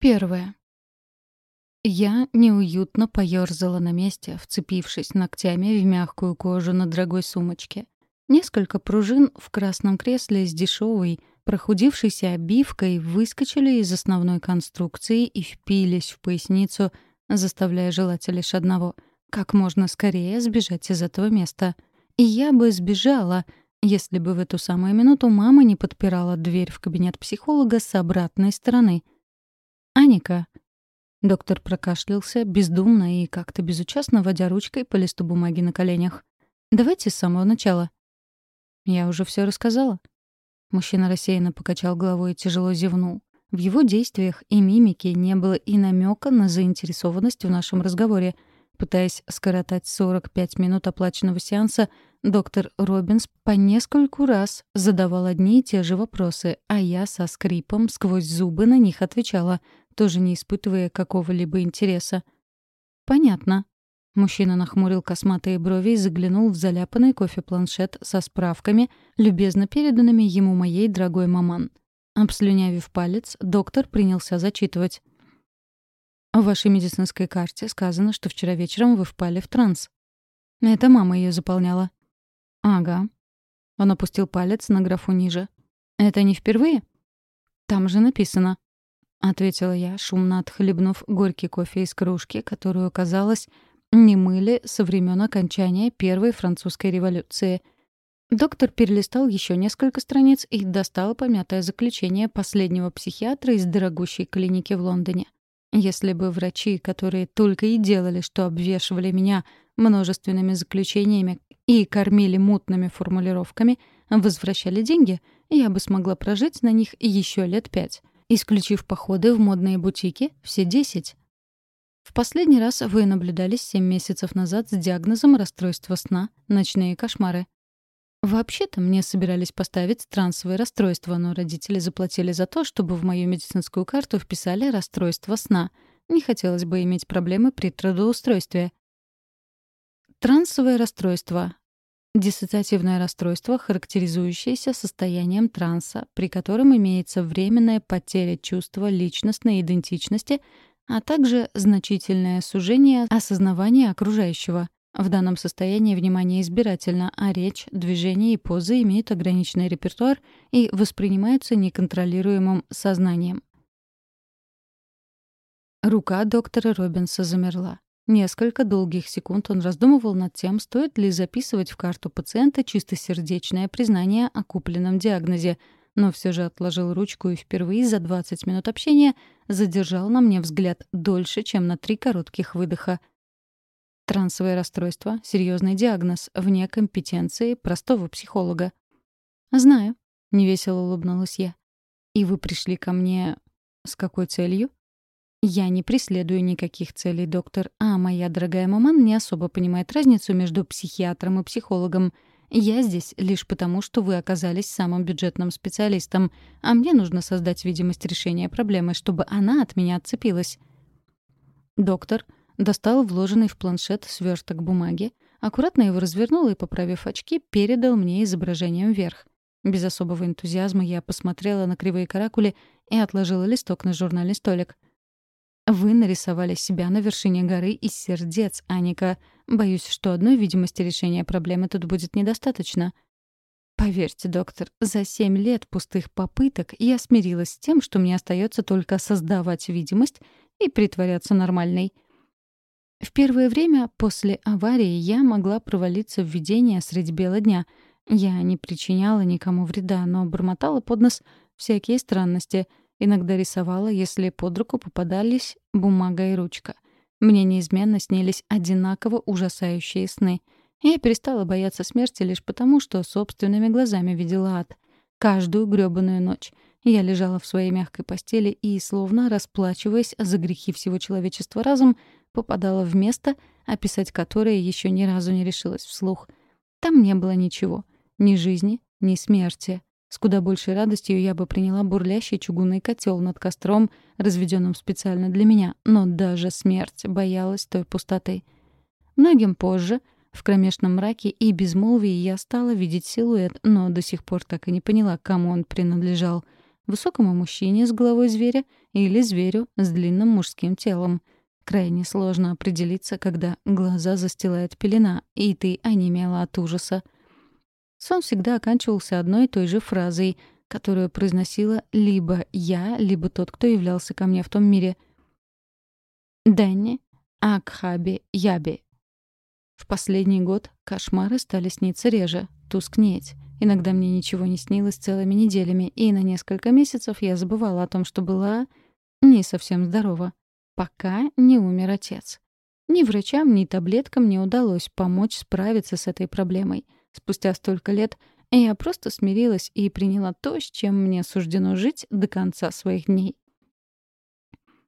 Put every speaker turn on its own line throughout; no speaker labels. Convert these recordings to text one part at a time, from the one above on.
Первое. Я неуютно поёрзала на месте, вцепившись ногтями в мягкую кожу на дорогой сумочке. Несколько пружин в красном кресле с дешевой, прохудившейся обивкой выскочили из основной конструкции и впились в поясницу, заставляя желать лишь одного — как можно скорее сбежать из этого места. И я бы сбежала, если бы в эту самую минуту мама не подпирала дверь в кабинет психолога с обратной стороны. «Аника». Доктор прокашлялся, бездумно и как-то безучастно водя ручкой по листу бумаги на коленях. «Давайте с самого начала». «Я уже все рассказала». Мужчина рассеянно покачал головой и тяжело зевнул. В его действиях и мимике не было и намека на заинтересованность в нашем разговоре — Пытаясь скоротать 45 минут оплаченного сеанса, доктор Робинс по нескольку раз задавал одни и те же вопросы, а я со скрипом сквозь зубы на них отвечала, тоже не испытывая какого-либо интереса. «Понятно». Мужчина нахмурил косматые брови и заглянул в заляпанный кофе-планшет со справками, любезно переданными ему моей дорогой маман. Обслюнявив палец, доктор принялся зачитывать. В вашей медицинской карте сказано, что вчера вечером вы впали в транс. Это мама ее заполняла. Ага. Он опустил палец на графу ниже. Это не впервые? Там же написано. Ответила я, шумно отхлебнув горький кофе из кружки, которую, казалось, не мыли со времен окончания Первой французской революции. Доктор перелистал еще несколько страниц и достал помятое заключение последнего психиатра из дорогущей клиники в Лондоне. Если бы врачи, которые только и делали, что обвешивали меня множественными заключениями и кормили мутными формулировками, возвращали деньги, я бы смогла прожить на них еще лет пять, исключив походы в модные бутики все десять. В последний раз вы наблюдались семь месяцев назад с диагнозом расстройства сна, ночные кошмары. Вообще-то мне собирались поставить трансовое расстройство, но родители заплатили за то, чтобы в мою медицинскую карту вписали расстройство сна. Не хотелось бы иметь проблемы при трудоустройстве. Трансовое расстройство Диссоциативное расстройство, характеризующееся состоянием транса, при котором имеется временная потеря чувства личностной идентичности, а также значительное сужение осознавания окружающего. В данном состоянии внимание избирательно, а речь, движения и позы имеют ограниченный репертуар и воспринимаются неконтролируемым сознанием. Рука доктора Робинса замерла. Несколько долгих секунд он раздумывал над тем, стоит ли записывать в карту пациента чистосердечное признание о купленном диагнозе, но все же отложил ручку и впервые за 20 минут общения задержал на мне взгляд дольше, чем на три коротких выдоха — Трансовое расстройство — серьезный диагноз, вне компетенции простого психолога. «Знаю», — невесело улыбнулась я. «И вы пришли ко мне с какой целью?» «Я не преследую никаких целей, доктор, а моя дорогая маман не особо понимает разницу между психиатром и психологом. Я здесь лишь потому, что вы оказались самым бюджетным специалистом, а мне нужно создать видимость решения проблемы, чтобы она от меня отцепилась». Доктор — Достал вложенный в планшет сверток бумаги, аккуратно его развернул и, поправив очки, передал мне изображением вверх. Без особого энтузиазма я посмотрела на кривые каракули и отложила листок на журнальный столик. «Вы нарисовали себя на вершине горы из сердец, Аника. Боюсь, что одной видимости решения проблемы тут будет недостаточно». Поверьте, доктор, за семь лет пустых попыток я смирилась с тем, что мне остается только создавать видимость и притворяться нормальной — в первое время после аварии я могла провалиться в видение средь бела дня. Я не причиняла никому вреда, но бормотала под нос всякие странности. Иногда рисовала, если под руку попадались бумага и ручка. Мне неизменно снились одинаково ужасающие сны. Я перестала бояться смерти лишь потому, что собственными глазами видела ад. Каждую грёбаную ночь. Я лежала в своей мягкой постели и, словно расплачиваясь за грехи всего человечества разом, попадала в место, описать которое еще ни разу не решилась вслух. Там не было ничего. Ни жизни, ни смерти. С куда большей радостью я бы приняла бурлящий чугунный котел над костром, разведенным специально для меня, но даже смерть боялась той пустоты. Многим позже, в кромешном мраке и безмолвии, я стала видеть силуэт, но до сих пор так и не поняла, кому он принадлежал — Высокому мужчине с головой зверя или зверю с длинным мужским телом. Крайне сложно определиться, когда глаза застилает пелена, и ты онемела от ужаса. Сон всегда оканчивался одной и той же фразой, которую произносила либо я, либо тот, кто являлся ко мне в том мире. «Дэнни, Акхаби, Яби». В последний год кошмары стали сниться реже, тускнеть. Иногда мне ничего не снилось целыми неделями, и на несколько месяцев я забывала о том, что была не совсем здорова, пока не умер отец. Ни врачам, ни таблеткам не удалось помочь справиться с этой проблемой. Спустя столько лет я просто смирилась и приняла то, с чем мне суждено жить до конца своих дней.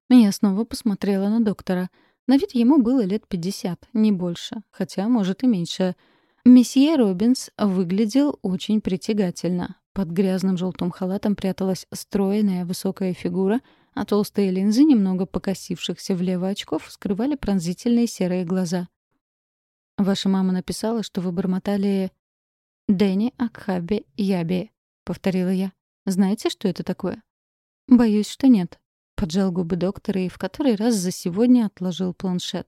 Я снова посмотрела на доктора. На вид ему было лет пятьдесят, не больше, хотя, может, и меньше — Месье Робинс выглядел очень притягательно. Под грязным желтым халатом пряталась стройная высокая фигура, а толстые линзы, немного покосившихся влево очков, скрывали пронзительные серые глаза. «Ваша мама написала, что вы бормотали «Дэнни Акхаби Яби», — повторила я. «Знаете, что это такое?» «Боюсь, что нет», — поджал губы доктора и в который раз за сегодня отложил планшет.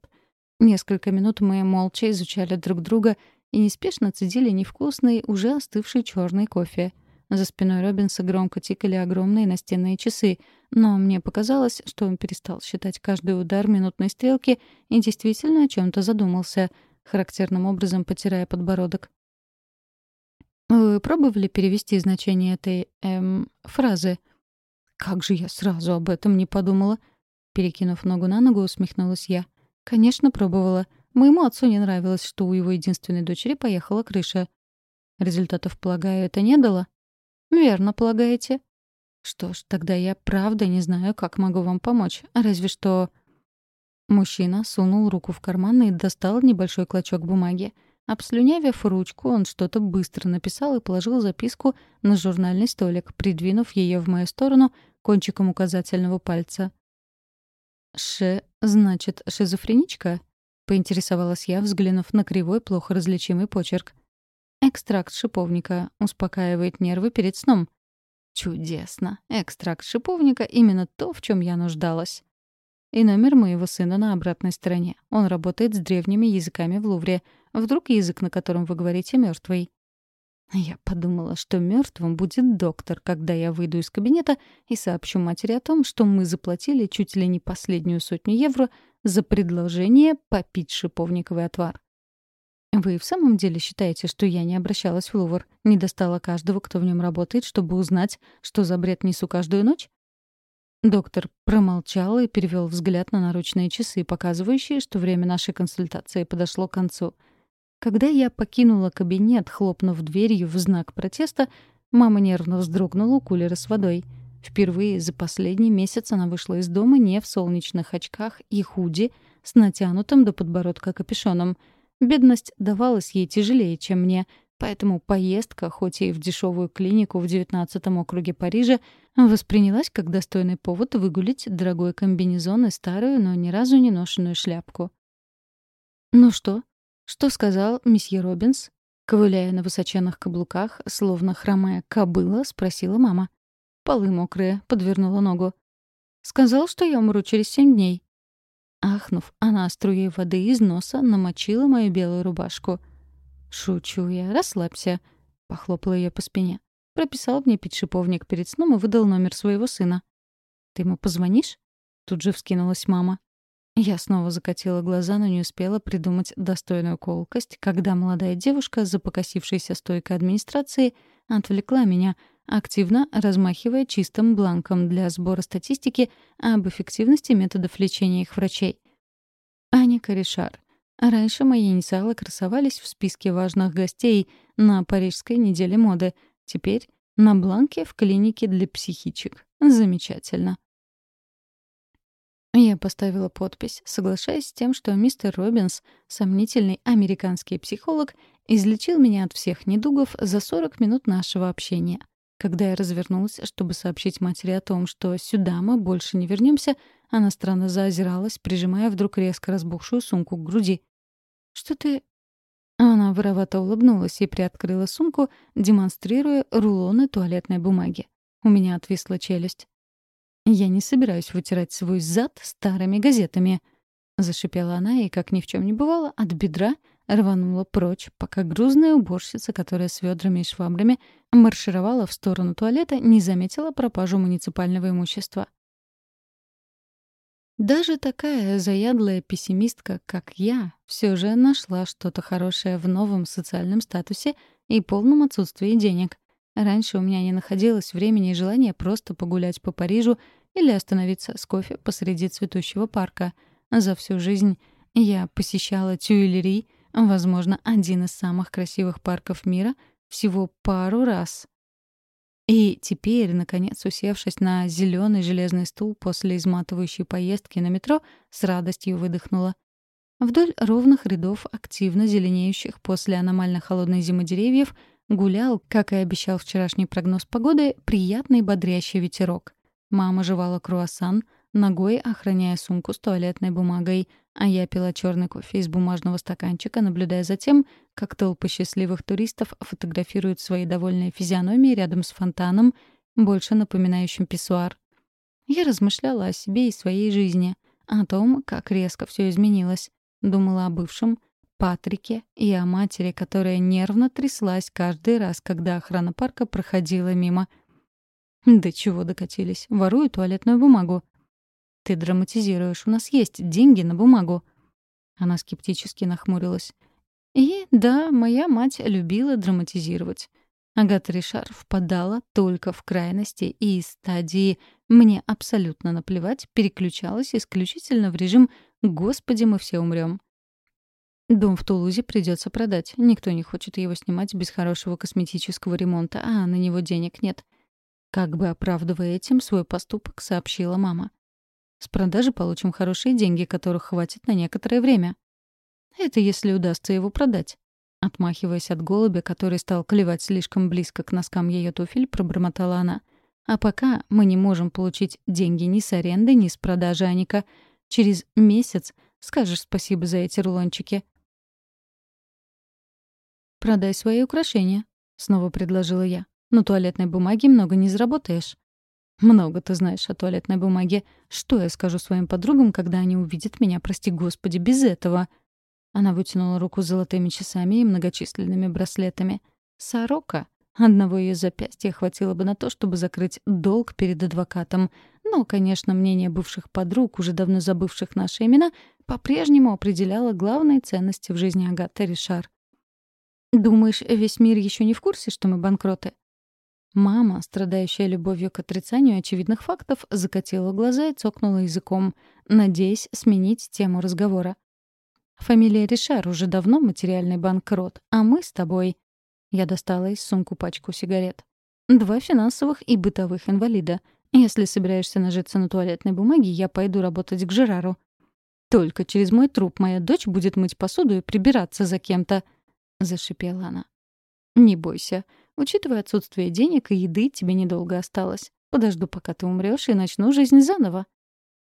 Несколько минут мы молча изучали друг друга — и неспешно цедили невкусный, уже остывший черный кофе. За спиной Робинса громко тикали огромные настенные часы, но мне показалось, что он перестал считать каждый удар минутной стрелки и действительно о чем то задумался, характерным образом потирая подбородок. «Вы пробовали перевести значение этой, эм, фразы?» «Как же я сразу об этом не подумала?» Перекинув ногу на ногу, усмехнулась я. «Конечно, пробовала. Моему отцу не нравилось, что у его единственной дочери поехала крыша. Результатов, полагаю, это не дало? Верно полагаете. Что ж, тогда я правда не знаю, как могу вам помочь. Разве что... Мужчина сунул руку в карман и достал небольшой клочок бумаги. Обслюнявив ручку, он что-то быстро написал и положил записку на журнальный столик, придвинув ее в мою сторону кончиком указательного пальца. «Ш, значит, шизофреничка?» — поинтересовалась я, взглянув на кривой, плохо различимый почерк. «Экстракт шиповника успокаивает нервы перед сном». «Чудесно! Экстракт шиповника — именно то, в чем я нуждалась». И номер моего сына на обратной стороне. Он работает с древними языками в Лувре. Вдруг язык, на котором вы говорите, мертвый. Я подумала, что мертвым будет доктор, когда я выйду из кабинета и сообщу матери о том, что мы заплатили чуть ли не последнюю сотню евро за предложение попить шиповниковый отвар. Вы в самом деле считаете, что я не обращалась в Лувр, не достала каждого, кто в нем работает, чтобы узнать, что за бред несу каждую ночь? Доктор промолчал и перевел взгляд на наручные часы, показывающие, что время нашей консультации подошло к концу. Когда я покинула кабинет, хлопнув дверью в знак протеста, мама нервно вздрогнула у кулера с водой — Впервые за последний месяц она вышла из дома не в солнечных очках и худи с натянутым до подбородка капюшоном. Бедность давалась ей тяжелее, чем мне, поэтому поездка, хоть и в дешевую клинику в 19-м округе Парижа, воспринялась как достойный повод выгулить дорогой комбинезон и старую, но ни разу не ношенную шляпку. «Ну что? Что сказал месье Робинс?» Ковыляя на высоченных каблуках, словно хромая кобыла, спросила мама. Полы мокрые, подвернула ногу. Сказал, что я умру через семь дней. Ахнув, она струей воды из носа намочила мою белую рубашку. «Шучу я, расслабься», — похлопала ее по спине. Прописал мне пить шиповник перед сном и выдал номер своего сына. «Ты ему позвонишь?» Тут же вскинулась мама. Я снова закатила глаза, но не успела придумать достойную колкость, когда молодая девушка за покосившейся стойкой администрации отвлекла меня — активно размахивая чистым бланком для сбора статистики об эффективности методов лечения их врачей. Аня Корешар. Раньше мои инициалы красовались в списке важных гостей на Парижской неделе моды. Теперь на бланке в клинике для психичек. Замечательно. Я поставила подпись, соглашаясь с тем, что мистер Робинс, сомнительный американский психолог, излечил меня от всех недугов за 40 минут нашего общения — когда я развернулась, чтобы сообщить матери о том, что сюда мы больше не вернемся, она странно заозиралась, прижимая вдруг резко разбухшую сумку к груди. «Что ты...» Она воровато улыбнулась и приоткрыла сумку, демонстрируя рулоны туалетной бумаги. У меня отвисла челюсть. «Я не собираюсь вытирать свой зад старыми газетами», — зашипела она и, как ни в чем не бывало, от бедра рванула прочь, пока грузная уборщица, которая с ведрами и швабрами маршировала в сторону туалета, не заметила пропажу муниципального имущества. Даже такая заядлая пессимистка, как я, все же нашла что-то хорошее в новом социальном статусе и полном отсутствии денег. Раньше у меня не находилось времени и желания просто погулять по Парижу или остановиться с кофе посреди цветущего парка. За всю жизнь я посещала Тюильри, возможно, один из самых красивых парков мира, всего пару раз. И теперь, наконец, усевшись на зеленый железный стул после изматывающей поездки на метро, с радостью выдохнула. Вдоль ровных рядов активно зеленеющих после аномально холодной зимы деревьев — Гулял, как и обещал вчерашний прогноз погоды, приятный бодрящий ветерок. Мама жевала круассан, ногой охраняя сумку с туалетной бумагой, а я пила черный кофе из бумажного стаканчика, наблюдая за тем, как толпы счастливых туристов фотографируют свои довольные физиономии рядом с фонтаном, больше напоминающим писсуар. Я размышляла о себе и своей жизни, о том, как резко все изменилось. Думала о бывшем, Патрике и о матери, которая нервно тряслась каждый раз, когда охрана парка проходила мимо. «Да чего докатились? Ворую туалетную бумагу». «Ты драматизируешь. У нас есть деньги на бумагу». Она скептически нахмурилась. И да, моя мать любила драматизировать. Агата Ришар впадала только в крайности и из стадии «мне абсолютно наплевать» переключалась исключительно в режим «Господи, мы все умрем». Дом в Тулузе придется продать. Никто не хочет его снимать без хорошего косметического ремонта, а на него денег нет. Как бы оправдывая этим свой поступок, сообщила мама. С продажи получим хорошие деньги, которых хватит на некоторое время. Это если удастся его продать. Отмахиваясь от голубя, который стал клевать слишком близко к носкам ее туфель, пробормотала она. А пока мы не можем получить деньги ни с аренды, ни с продажи Аника. Через месяц скажешь спасибо за эти рулончики. «Продай свои украшения», — снова предложила я. «Но туалетной бумаги много не заработаешь». «Много ты знаешь о туалетной бумаге. Что я скажу своим подругам, когда они увидят меня, прости господи, без этого?» Она вытянула руку с золотыми часами и многочисленными браслетами. «Сорока?» Одного ее запястья хватило бы на то, чтобы закрыть долг перед адвокатом. Но, конечно, мнение бывших подруг, уже давно забывших наши имена, по-прежнему определяло главные ценности в жизни Агаты Ришар. Думаешь, весь мир еще не в курсе, что мы банкроты? Мама, страдающая любовью к отрицанию очевидных фактов, закатила глаза и цокнула языком, надеясь сменить тему разговора. «Фамилия Ришар уже давно материальный банкрот, а мы с тобой...» Я достала из сумку пачку сигарет. «Два финансовых и бытовых инвалида. Если собираешься нажиться на туалетной бумаге, я пойду работать к Жерару. Только через мой труп моя дочь будет мыть посуду и прибираться за кем-то», — зашипела она. «Не бойся. Учитывая отсутствие денег и еды, тебе недолго осталось. Подожду, пока ты умрёшь, и начну жизнь заново».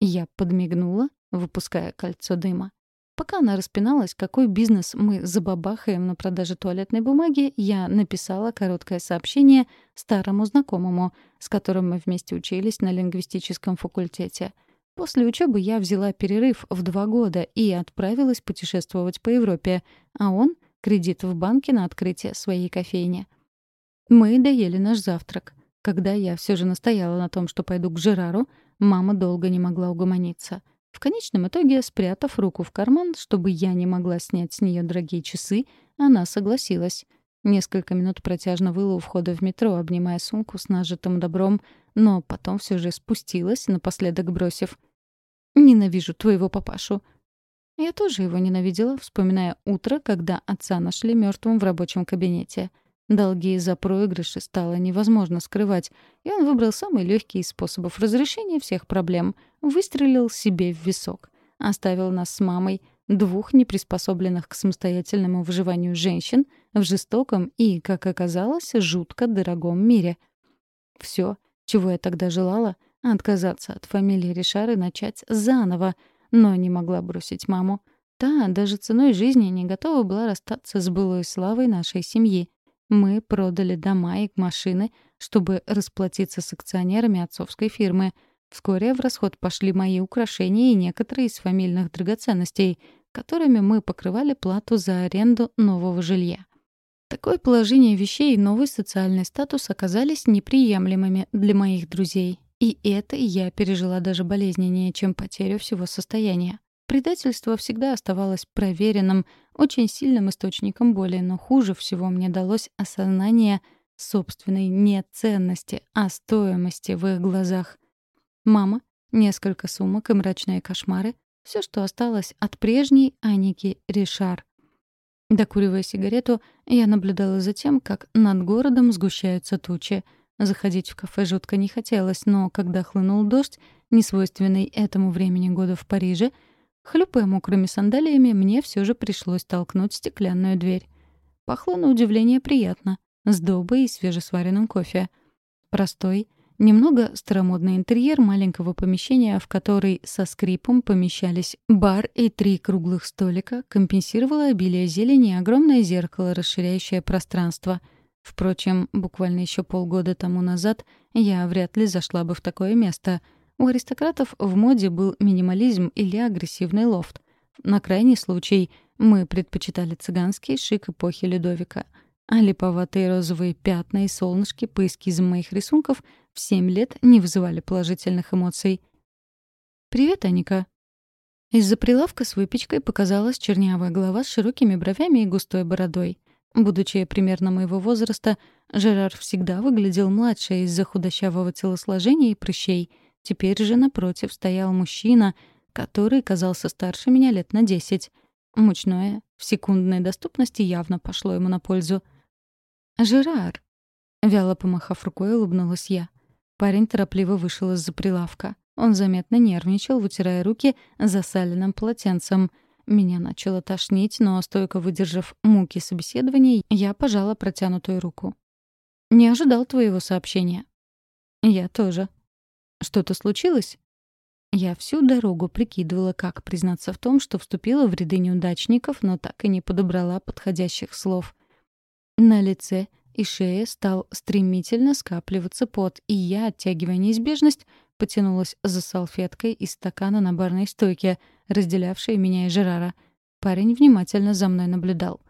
Я подмигнула, выпуская кольцо дыма. Пока она распиналась, какой бизнес мы забабахаем на продаже туалетной бумаги, я написала короткое сообщение старому знакомому, с которым мы вместе учились на лингвистическом факультете. После учебы я взяла перерыв в два года и отправилась путешествовать по Европе, а он кредит в банке на открытие своей кофейни. Мы доели наш завтрак. Когда я все же настояла на том, что пойду к Жерару, мама долго не могла угомониться. В конечном итоге, спрятав руку в карман, чтобы я не могла снять с нее дорогие часы, она согласилась. Несколько минут протяжно выла у входа в метро, обнимая сумку с нажитым добром, но потом все же спустилась, напоследок бросив. «Ненавижу твоего папашу. Я тоже его ненавидела, вспоминая утро, когда отца нашли мертвым в рабочем кабинете. Долги за проигрыши стало невозможно скрывать, и он выбрал самый легкий из способов разрешения всех проблем — выстрелил себе в висок. Оставил нас с мамой, двух неприспособленных к самостоятельному выживанию женщин, в жестоком и, как оказалось, жутко дорогом мире. Все, чего я тогда желала — отказаться от фамилии Ришар и начать заново — но не могла бросить маму. Та даже ценой жизни не готова была расстаться с былой славой нашей семьи. Мы продали дома и машины, чтобы расплатиться с акционерами отцовской фирмы. Вскоре в расход пошли мои украшения и некоторые из фамильных драгоценностей, которыми мы покрывали плату за аренду нового жилья. Такое положение вещей и новый социальный статус оказались неприемлемыми для моих друзей. И это я пережила даже болезненнее, чем потерю всего состояния. Предательство всегда оставалось проверенным, очень сильным источником боли, но хуже всего мне далось осознание собственной не ценности, а стоимости в их глазах. Мама, несколько сумок и мрачные кошмары — все, что осталось от прежней Аники Ришар. Докуривая сигарету, я наблюдала за тем, как над городом сгущаются тучи. Заходить в кафе жутко не хотелось, но когда хлынул дождь, несвойственный этому времени года в Париже — Хлюпая мокрыми сандалиями, мне все же пришлось толкнуть стеклянную дверь. Пахло на удивление приятно, сдобой и свежесваренным кофе. Простой, немного старомодный интерьер маленького помещения, в который со скрипом помещались бар и три круглых столика, компенсировало обилие зелени и огромное зеркало, расширяющее пространство. Впрочем, буквально еще полгода тому назад я вряд ли зашла бы в такое место — у аристократов в моде был минимализм или агрессивный лофт. На крайний случай мы предпочитали цыганский шик эпохи Людовика. А липоватые розовые пятна и солнышки по эскизам моих рисунков в семь лет не вызывали положительных эмоций. «Привет, Аника». Из-за прилавка с выпечкой показалась чернявая голова с широкими бровями и густой бородой. Будучи примерно моего возраста, Жерар всегда выглядел младше из-за худощавого телосложения и прыщей — Теперь же напротив стоял мужчина, который казался старше меня лет на десять. Мучное в секундной доступности явно пошло ему на пользу. «Жерар!» Вяло помахав рукой, улыбнулась я. Парень торопливо вышел из-за прилавка. Он заметно нервничал, вытирая руки засаленным полотенцем. Меня начало тошнить, но, стойко выдержав муки собеседований, я пожала протянутую руку. «Не ожидал твоего сообщения». «Я тоже», что-то случилось? Я всю дорогу прикидывала, как признаться в том, что вступила в ряды неудачников, но так и не подобрала подходящих слов. На лице и шее стал стремительно скапливаться пот, и я, оттягивая неизбежность, потянулась за салфеткой из стакана на барной стойке, разделявшей меня и Жерара. Парень внимательно за мной наблюдал.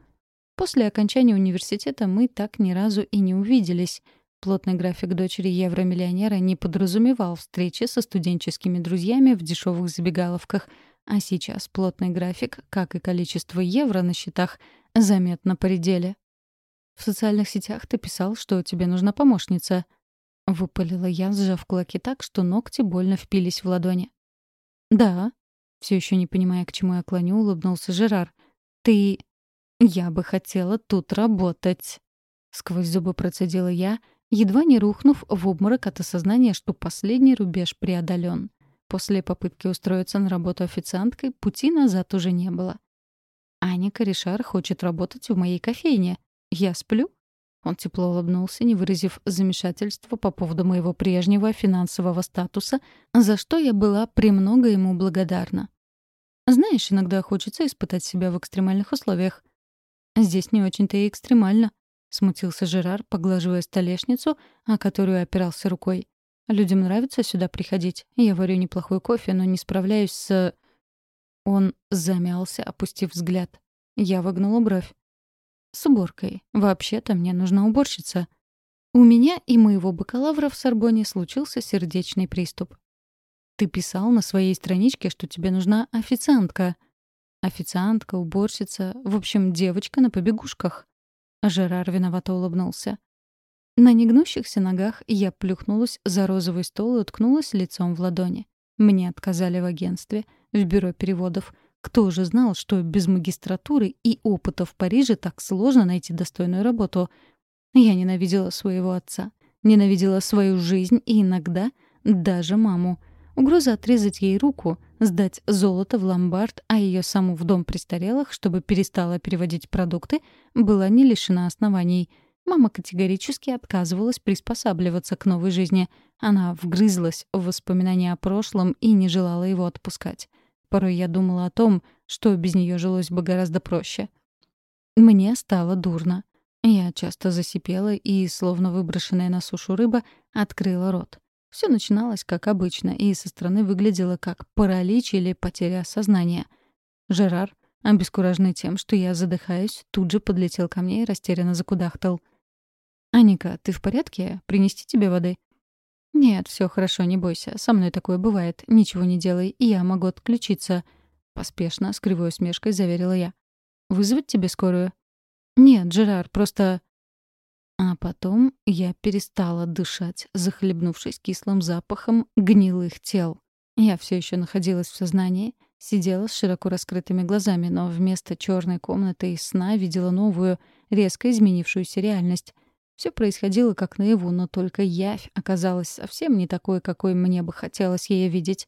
После окончания университета мы так ни разу и не увиделись — Плотный график дочери евромиллионера не подразумевал встречи со студенческими друзьями в дешевых забегаловках, а сейчас плотный график, как и количество евро на счетах, заметно поредели. «В социальных сетях ты писал, что тебе нужна помощница», — выпалила я, сжав кулаки так, что ногти больно впились в ладони. «Да», — все еще не понимая, к чему я клоню, улыбнулся Жерар. «Ты...» «Я бы хотела тут работать», — сквозь зубы процедила я, — едва не рухнув в обморок от осознания, что последний рубеж преодолен. После попытки устроиться на работу официанткой пути назад уже не было. «Аника Ришар хочет работать в моей кофейне. Я сплю?» Он тепло улыбнулся, не выразив замешательства по поводу моего прежнего финансового статуса, за что я была премного ему благодарна. «Знаешь, иногда хочется испытать себя в экстремальных условиях. Здесь не очень-то и экстремально. — смутился Жерар, поглаживая столешницу, о которую опирался рукой. «Людям нравится сюда приходить. Я варю неплохой кофе, но не справляюсь с...» Он замялся, опустив взгляд. Я выгнула бровь. «С уборкой. Вообще-то мне нужна уборщица». У меня и моего бакалавра в Сорбоне случился сердечный приступ. «Ты писал на своей страничке, что тебе нужна официантка». Официантка, уборщица, в общем, девочка на побегушках. Жерар виновато улыбнулся. На негнущихся ногах я плюхнулась за розовый стол и уткнулась лицом в ладони. Мне отказали в агентстве, в бюро переводов. Кто же знал, что без магистратуры и опыта в Париже так сложно найти достойную работу? Я ненавидела своего отца, ненавидела свою жизнь и иногда даже маму. Угроза отрезать ей руку, сдать золото в ломбард, а ее саму в дом престарелых, чтобы перестала переводить продукты, была не лишена оснований. Мама категорически отказывалась приспосабливаться к новой жизни. Она вгрызлась в воспоминания о прошлом и не желала его отпускать. Порой я думала о том, что без нее жилось бы гораздо проще. Мне стало дурно. Я часто засипела и, словно выброшенная на сушу рыба, открыла рот. Все начиналось как обычно и со стороны выглядело как паралич или потеря сознания. Жерар, обескураженный тем, что я задыхаюсь, тут же подлетел ко мне и растерянно закудахтал. «Аника, ты в порядке? Принести тебе воды?» «Нет, все хорошо, не бойся. Со мной такое бывает. Ничего не делай, и я могу отключиться». Поспешно, с кривой усмешкой заверила я. «Вызвать тебе скорую?» «Нет, Джерар, просто...» А потом я перестала дышать, захлебнувшись кислым запахом гнилых тел. Я все еще находилась в сознании, сидела с широко раскрытыми глазами, но вместо черной комнаты и сна видела новую, резко изменившуюся реальность. Все происходило как наяву, но только явь оказалась совсем не такой, какой мне бы хотелось ее видеть.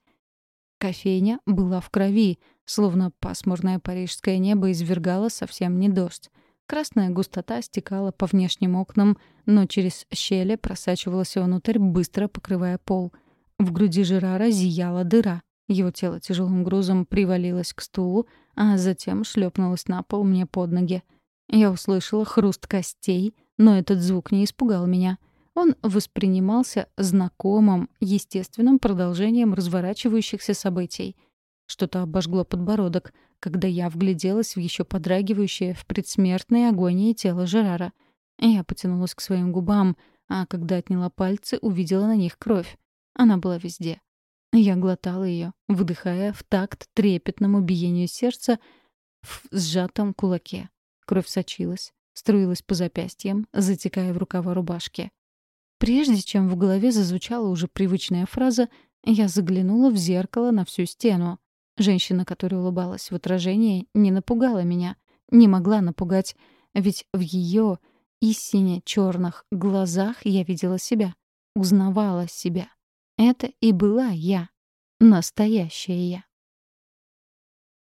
Кофейня была в крови, словно пасмурное парижское небо извергало совсем не дождь. Красная густота стекала по внешним окнам, но через щели просачивалась внутрь, быстро покрывая пол. В груди Жерара зияла дыра. Его тело тяжелым грузом привалилось к стулу, а затем шлепнулось на пол мне под ноги. Я услышала хруст костей, но этот звук не испугал меня. Он воспринимался знакомым, естественным продолжением разворачивающихся событий. Что-то обожгло подбородок, когда я вгляделась в еще подрагивающее в предсмертной агонии тело Жерара. Я потянулась к своим губам, а когда отняла пальцы, увидела на них кровь. Она была везде. Я глотала ее, выдыхая в такт трепетному биению сердца в сжатом кулаке. Кровь сочилась, струилась по запястьям, затекая в рукава рубашки. Прежде чем в голове зазвучала уже привычная фраза, я заглянула в зеркало на всю стену. Женщина, которая улыбалась в отражении, не напугала меня, не могла напугать, ведь в ее истине черных глазах я видела себя, узнавала себя. Это и была я, настоящая я.